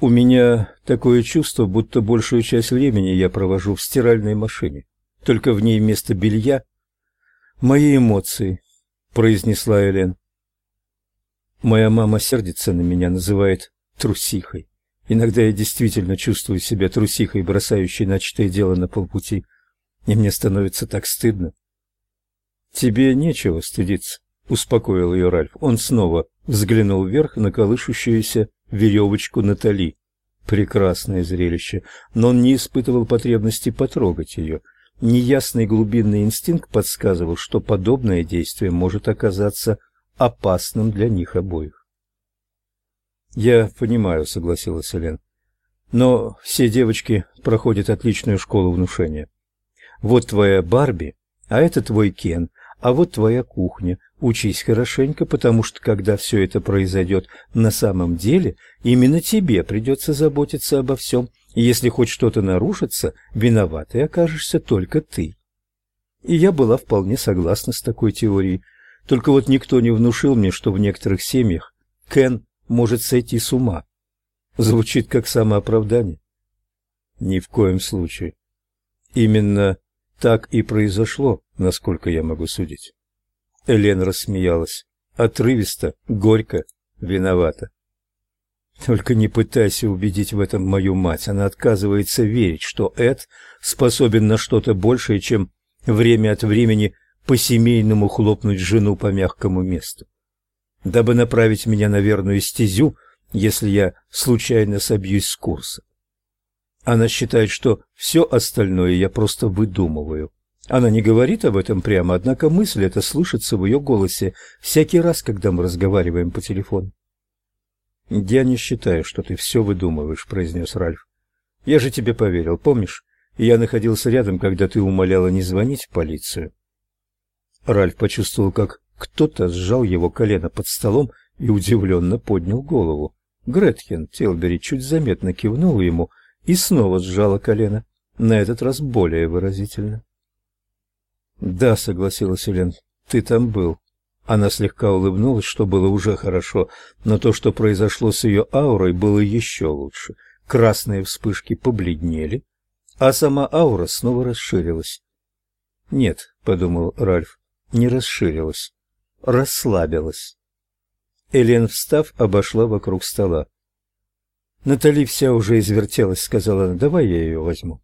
У меня такое чувство, будто большую часть времени я провожу в стиральной машине. Только в ней вместо белья мои эмоции, произнесла Элен. Моя мама сердится на меня, называет трусихой. Иногда я действительно чувствую себя трусихой, бросающей начатое дело на полпути, и мне становится так стыдно. Тебе нечего стыдиться, успокоил ее Ральф. Он снова взглянул вверх на колышущуюся веревочку Натали. Прекрасное зрелище, но он не испытывал потребности потрогать ее. Неясный глубинный инстинкт подсказывал, что подобное действие может оказаться опасным для них обоих. «Я понимаю», — согласилась Элен. «Но все девочки проходят отличную школу внушения. Вот твоя Барби, а это твой Кен, а вот твоя кухня. Учись хорошенько, потому что когда все это произойдет на самом деле, именно тебе придется заботиться обо всем. И если хоть что-то нарушится, виноватой окажешься только ты. И я была вполне согласна с такой теорией. Только вот никто не внушил мне, что в некоторых семьях Кен может сойти с ума. Звучит как самооправдание. Ни в коем случае. Именно так и произошло, насколько я могу судить. Элен рассмеялась. Отрывисто, горько, виновата. Только не пытайся убедить в этом мою мать. Она отказывается верить, что Эд способен на что-то большее, чем время от времени по-семейному хлопнуть жену по мягкому месту. Дабы направить меня на верную стезю, если я случайно собьюсь с курса. Она считает, что все остальное я просто выдумываю. Она не говорит об этом прямо, однако мысль эта слышится в ее голосе всякий раз, когда мы разговариваем по телефону. «Я не считаю, что ты все выдумываешь», — произнес Ральф. «Я же тебе поверил, помнишь? Я находился рядом, когда ты умоляла не звонить в полицию». Ральф почувствовал, как кто-то сжал его колено под столом и удивленно поднял голову. Гретхен Телбери чуть заметно кивнула ему — и снова сжала колено, на этот раз более выразительно. «Да», — согласилась Элен, — «ты там был». Она слегка улыбнулась, что было уже хорошо, но то, что произошло с ее аурой, было еще лучше. Красные вспышки побледнели, а сама аура снова расширилась. «Нет», — подумал Ральф, — «не расширилась, расслабилась». Элен, встав, обошла вокруг стола. Натали вся уже извертелась, сказала она, давай я ее возьму.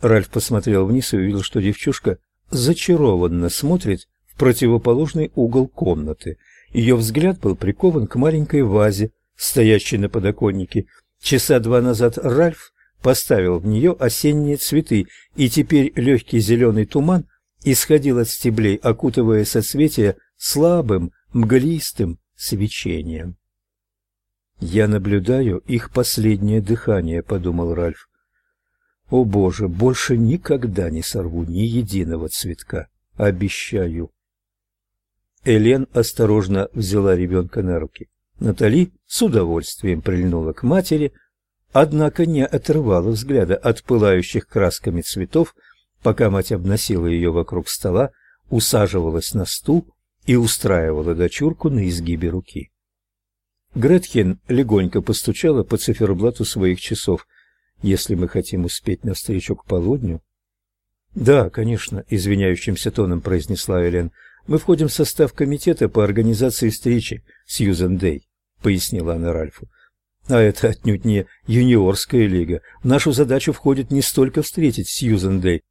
Ральф посмотрел вниз и увидел, что девчушка зачарованно смотрит в противоположный угол комнаты. Ее взгляд был прикован к маленькой вазе, стоящей на подоконнике. Часа два назад Ральф поставил в нее осенние цветы, и теперь легкий зеленый туман исходил от стеблей, окутывая соцветия слабым, мглистым свечением. Я наблюдаю их последнее дыхание, подумал Ральф. О, боже, больше никогда не сорву ни единого цветка, обещаю. Элен осторожно взяла ребенка на руки. Натали с удовольствием прильнула к матери, однако не отрывала взгляда от пылающих красками цветов, пока мать обносила ее вокруг стола, усаживалась на стул и устраивала дочурку на изгибе руки. Гретхен легонько постучала по циферблату своих часов. Если мы хотим успеть на встречу к полудню. Да, конечно, извиняющимся тоном произнесла Элен. Мы входим в состав комитета по организации встречи Сьюзен Дэй, пояснила она Ральфу. А это отнюдь не юниорская лига. В нашу задачу входит не столько встретить Сьюзен Дэй,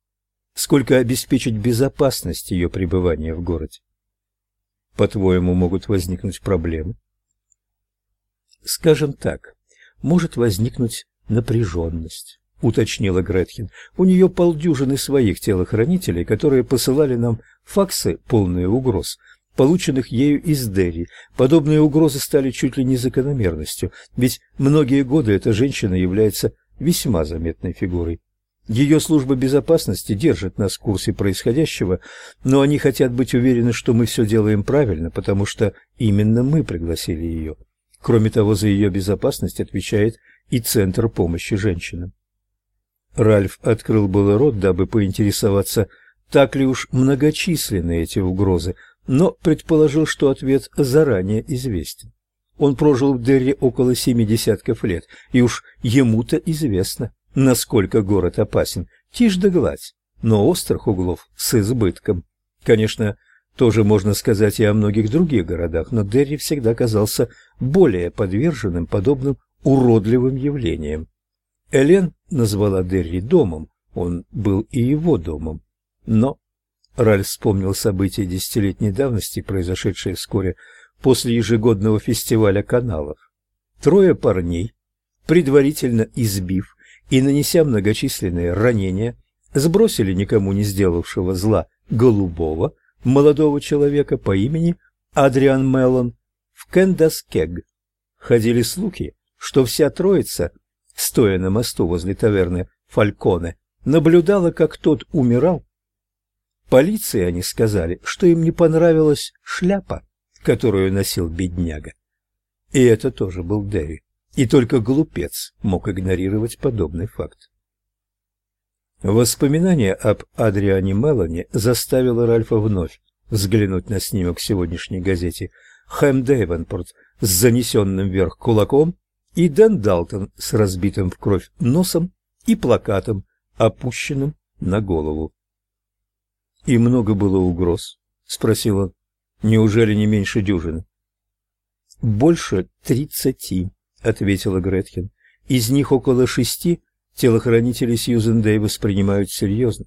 сколько обеспечить безопасность ее пребывания в городе. По-твоему, могут возникнуть проблемы? Скажем так, может возникнуть напряженность, уточнила Гретхен. У нее полдюжины своих телохранителей, которые посылали нам факсы, полные угроз, полученных ею из Дерри. Подобные угрозы стали чуть ли не закономерностью, ведь многие годы эта женщина является весьма заметной фигурой. Ее служба безопасности держит нас в курсе происходящего, но они хотят быть уверены, что мы все делаем правильно, потому что именно мы пригласили ее. Кроме того, за ее безопасность отвечает и Центр помощи женщинам. Ральф открыл было рот, дабы поинтересоваться, так ли уж многочисленны эти угрозы, но предположил, что ответ заранее известен. Он прожил в Дерри около семи десятков лет, и уж ему-то известно, насколько город опасен. Тишь да гладь, но острых углов с избытком. Конечно, тоже можно сказать и о многих других городах, но Дерри всегда казался более подверженным подобным уродливым явлениям. Элен назвала Дерри домом, он был и его домом. Но Ральф вспомнил события десятилетней давности, произошедшие вскоре после ежегодного фестиваля каналов. Трое парней, предварительно избив и нанеся многочисленные ранения, сбросили никому не сделавшего зла голубого молодого человека по имени Адриан Меллон в Кендаскег. Ходили слухи, что вся троица, стоя на мосту возле таверны Фальконе, наблюдала, как тот умирал. Полиции они сказали, что им не понравилась шляпа, которую носил бедняга. И это тоже был Дэви. И только глупец мог игнорировать подобный факт. Воспоминание об Адриане Мелани заставило Ральфа вновь взглянуть на снимок сегодняшней газете Хэм Дэйвенпорт с занесенным вверх кулаком и Дэн Далтон с разбитым в кровь носом и плакатом, опущенным на голову. «И много было угроз?» — спросил он. «Неужели не меньше дюжины?» «Больше тридцати», — ответила Гретхен. «Из них около шести телохранители Сьюзен Дэй воспринимают серьезно.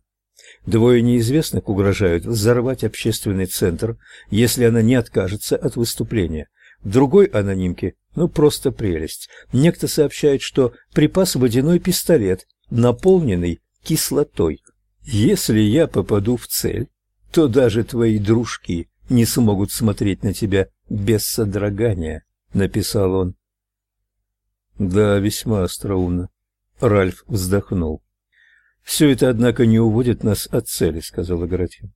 Двое неизвестных угрожают взорвать общественный центр, если она не откажется от выступления. Другой анонимке, ну просто прелесть. Некто сообщает, что припас водяной пистолет, наполненный кислотой. Если я попаду в цель, то даже твои дружки не смогут смотреть на тебя без содрогания, написал он. Да, весьма остроумно. Ральф вздохнул. «Все это, однако, не уводит нас от цели», — сказала Гратья.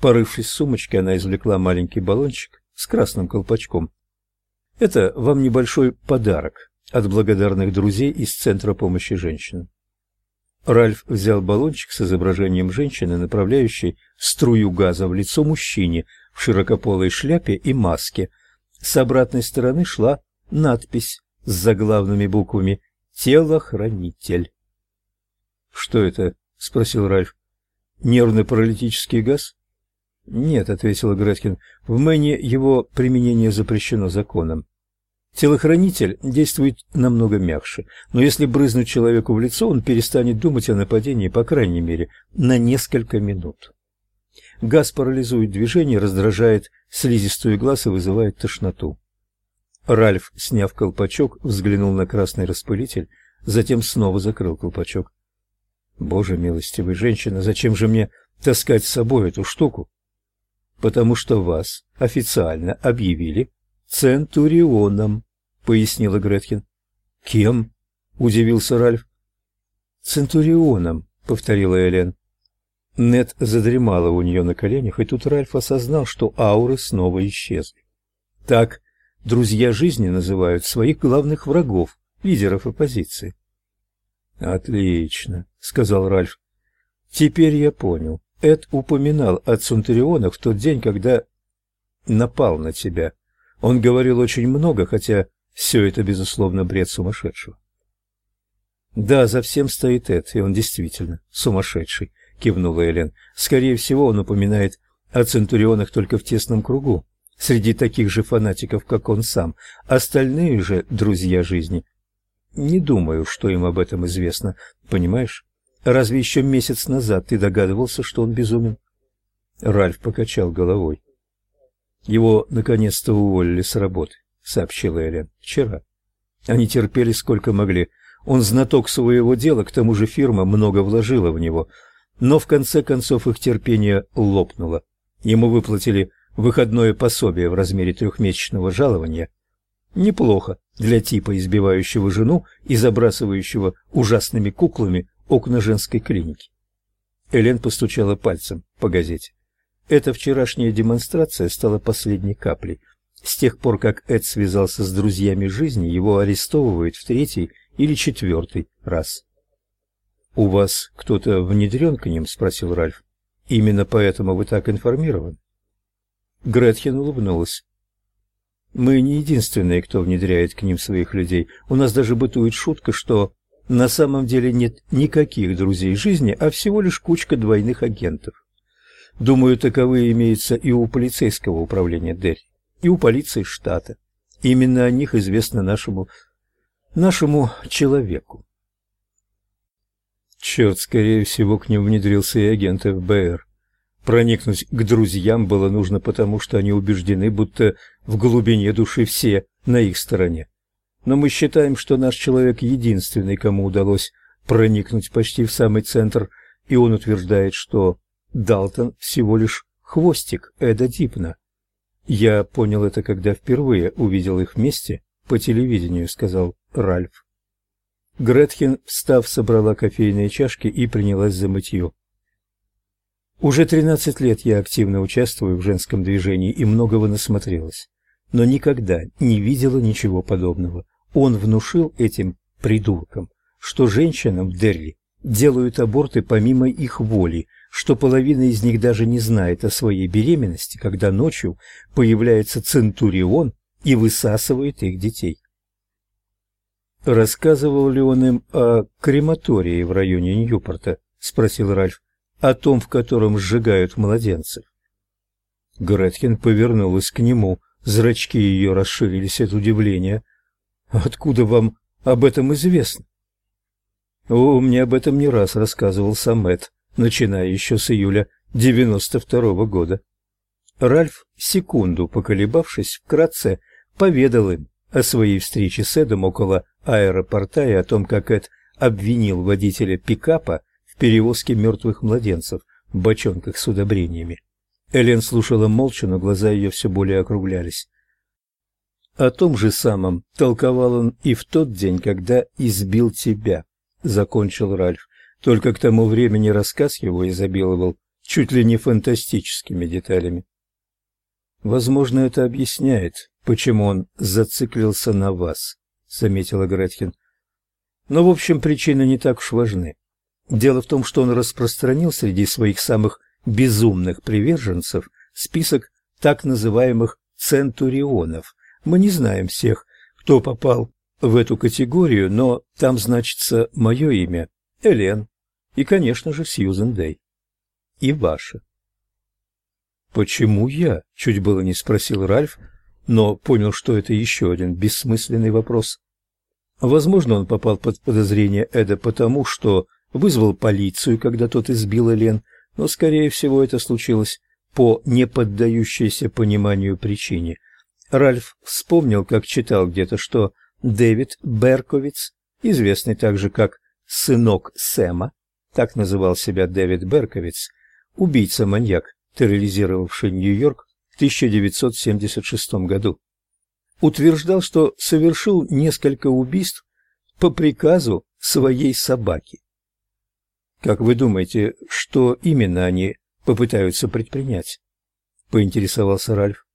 Порывшись в сумочке, она извлекла маленький баллончик с красным колпачком. «Это вам небольшой подарок от благодарных друзей из Центра помощи женщинам». Ральф взял баллончик с изображением женщины, направляющей струю газа в лицо мужчине в широкополой шляпе и маске. С обратной стороны шла надпись с заглавными буквами телохранитель. Что это? спросил Ральф. Нервный паралитический газ? Нет, ответила Греткин. В Мэне его применение запрещено законом. Телохранитель действует намного мягче, но если брызнуть человеку в лицо, он перестанет думать о нападении, по крайней мере, на несколько минут. Газ парализует движение, раздражает слизистую глаз и вызывает тошноту. Ральф, сняв колпачок, взглянул на красный распылитель, затем снова закрыл колпачок. Боже милостивый, женщина, зачем же мне таскать с собой эту штуку? Потому что вас официально объявили центурионом, пояснила Гретхен. Кем? удивился Ральф. Центурионом, повторила Элен. Нет задремала у нее на коленях, и тут Ральф осознал, что ауры снова исчезли. Так Друзья жизни называют своих главных врагов, лидеров оппозиции. Отлично, сказал Ральф. Теперь я понял. Эд упоминал о Цунтарионах в тот день, когда напал на тебя. Он говорил очень много, хотя все это безусловно бред сумасшедшего. Да, за всем стоит Эд, и он действительно сумасшедший, кивнула Элен. Скорее всего, он упоминает о Центурионах только в тесном кругу среди таких же фанатиков, как он сам. Остальные же друзья жизни. Не думаю, что им об этом известно, понимаешь? Разве еще месяц назад ты догадывался, что он безумен? Ральф покачал головой. Его наконец-то уволили с работы, сообщила Элен. Вчера. Они терпели сколько могли. Он знаток своего дела, к тому же фирма много вложила в него. Но в конце концов их терпение лопнуло. Ему выплатили выходное пособие в размере трехмесячного жалования неплохо для типа избивающего жену и забрасывающего ужасными куклами окна женской клиники. Элен постучала пальцем по газете. Эта вчерашняя демонстрация стала последней каплей. С тех пор, как Эд связался с друзьями жизни, его арестовывают в третий или четвертый раз. «У вас кто-то внедрен к ним?» – спросил Ральф. «Именно поэтому вы так информированы?» Гретхен улыбнулась. Мы не единственные, кто внедряет к ним своих людей. У нас даже бытует шутка, что на самом деле нет никаких друзей жизни, а всего лишь кучка двойных агентов. Думаю, таковые имеются и у полицейского управления Дерри, и у полиции штата. Именно о них известно нашему нашему человеку. Черт, скорее всего, к ним внедрился и агент ФБР. Проникнуть к друзьям было нужно потому, что они убеждены, будто в глубине души все на их стороне. Но мы считаем, что наш человек единственный, кому удалось проникнуть почти в самый центр, и он утверждает, что Далтон всего лишь хвостик Эда Дипна. Я понял это, когда впервые увидел их вместе по телевидению, сказал Ральф. Гретхен, встав, собрала кофейные чашки и принялась за мытье. Уже тринадцать лет я активно участвую в женском движении и многого насмотрелась, но никогда не видела ничего подобного. Он внушил этим придуркам, что женщинам в Дерри делают аборты помимо их воли, что половина из них даже не знает о своей беременности, когда ночью появляется Центурион и высасывает их детей. Рассказывал ли он им о крематории в районе Ньюпорта, спросил Ральф, о том, в котором сжигают младенцев. Гретхен повернулась к нему, зрачки ее расширились от удивления. Откуда вам об этом известно? О, мне об этом не раз рассказывал сам Эд, начиная еще с июля девяносто второго года. Ральф, секунду поколебавшись, вкратце поведал им о своей встрече с Эдом около аэропорта и о том, как Эд обвинил водителя пикапа перевозке мертвых младенцев в бочонках с удобрениями. Элен слушала молча, но глаза ее все более округлялись. О том же самом толковал он и в тот день, когда избил тебя, закончил Ральф. Только к тому времени рассказ его изобиловал чуть ли не фантастическими деталями. Возможно, это объясняет, почему он зациклился на вас, заметила Гретхен. Но в общем причины не так уж важны. Дело в том, что он распространил среди своих самых безумных приверженцев список так называемых центурионов. Мы не знаем всех, кто попал в эту категорию, но там значится мое имя, Элен, и, конечно же, Сьюзен Дэй. И ваше. Почему я? чуть было не спросил Ральф, но понял, что это еще один бессмысленный вопрос. Возможно, он попал под подозрение Эда потому, что вызвал полицию, когда тот избил Элен, но скорее всего это случилось по неподдающейся пониманию причине. Ральф вспомнил, как читал где-то, что Дэвид Берковиц, известный также как сынок Сэма, так называл себя Дэвид Берковиц, убийца-маньяк, терроризировавший Нью-Йорк в 1976 году, утверждал, что совершил несколько убийств по приказу своей собаки. Как вы думаете, что именно они попытаются предпринять? поинтересовался Ральф.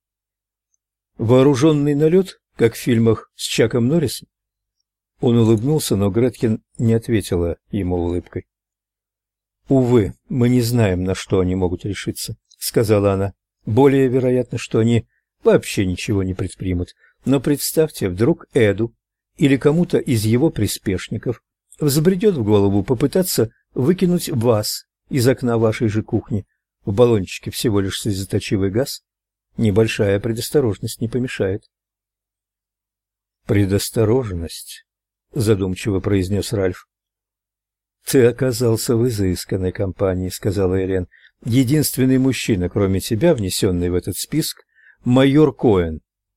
Вооруженный налет, как в фильмах с Чаком Норрисом? Он улыбнулся, но Гретхен не ответила ему улыбкой. Увы, мы не знаем, на что они могут решиться, сказала она. Более вероятно, что они вообще ничего не предпримут. Но представьте, вдруг Эду или кому-то из его приспешников взбредет в голову попытаться выкинуть вас из окна вашей же кухни. В баллончике всего лишь слезоточивый газ. Небольшая предосторожность не помешает. Предосторожность, задумчиво произнес Ральф. Ты оказался в изысканной компании, сказала Элен. Единственный мужчина, кроме тебя, внесенный в этот список, майор Коэн,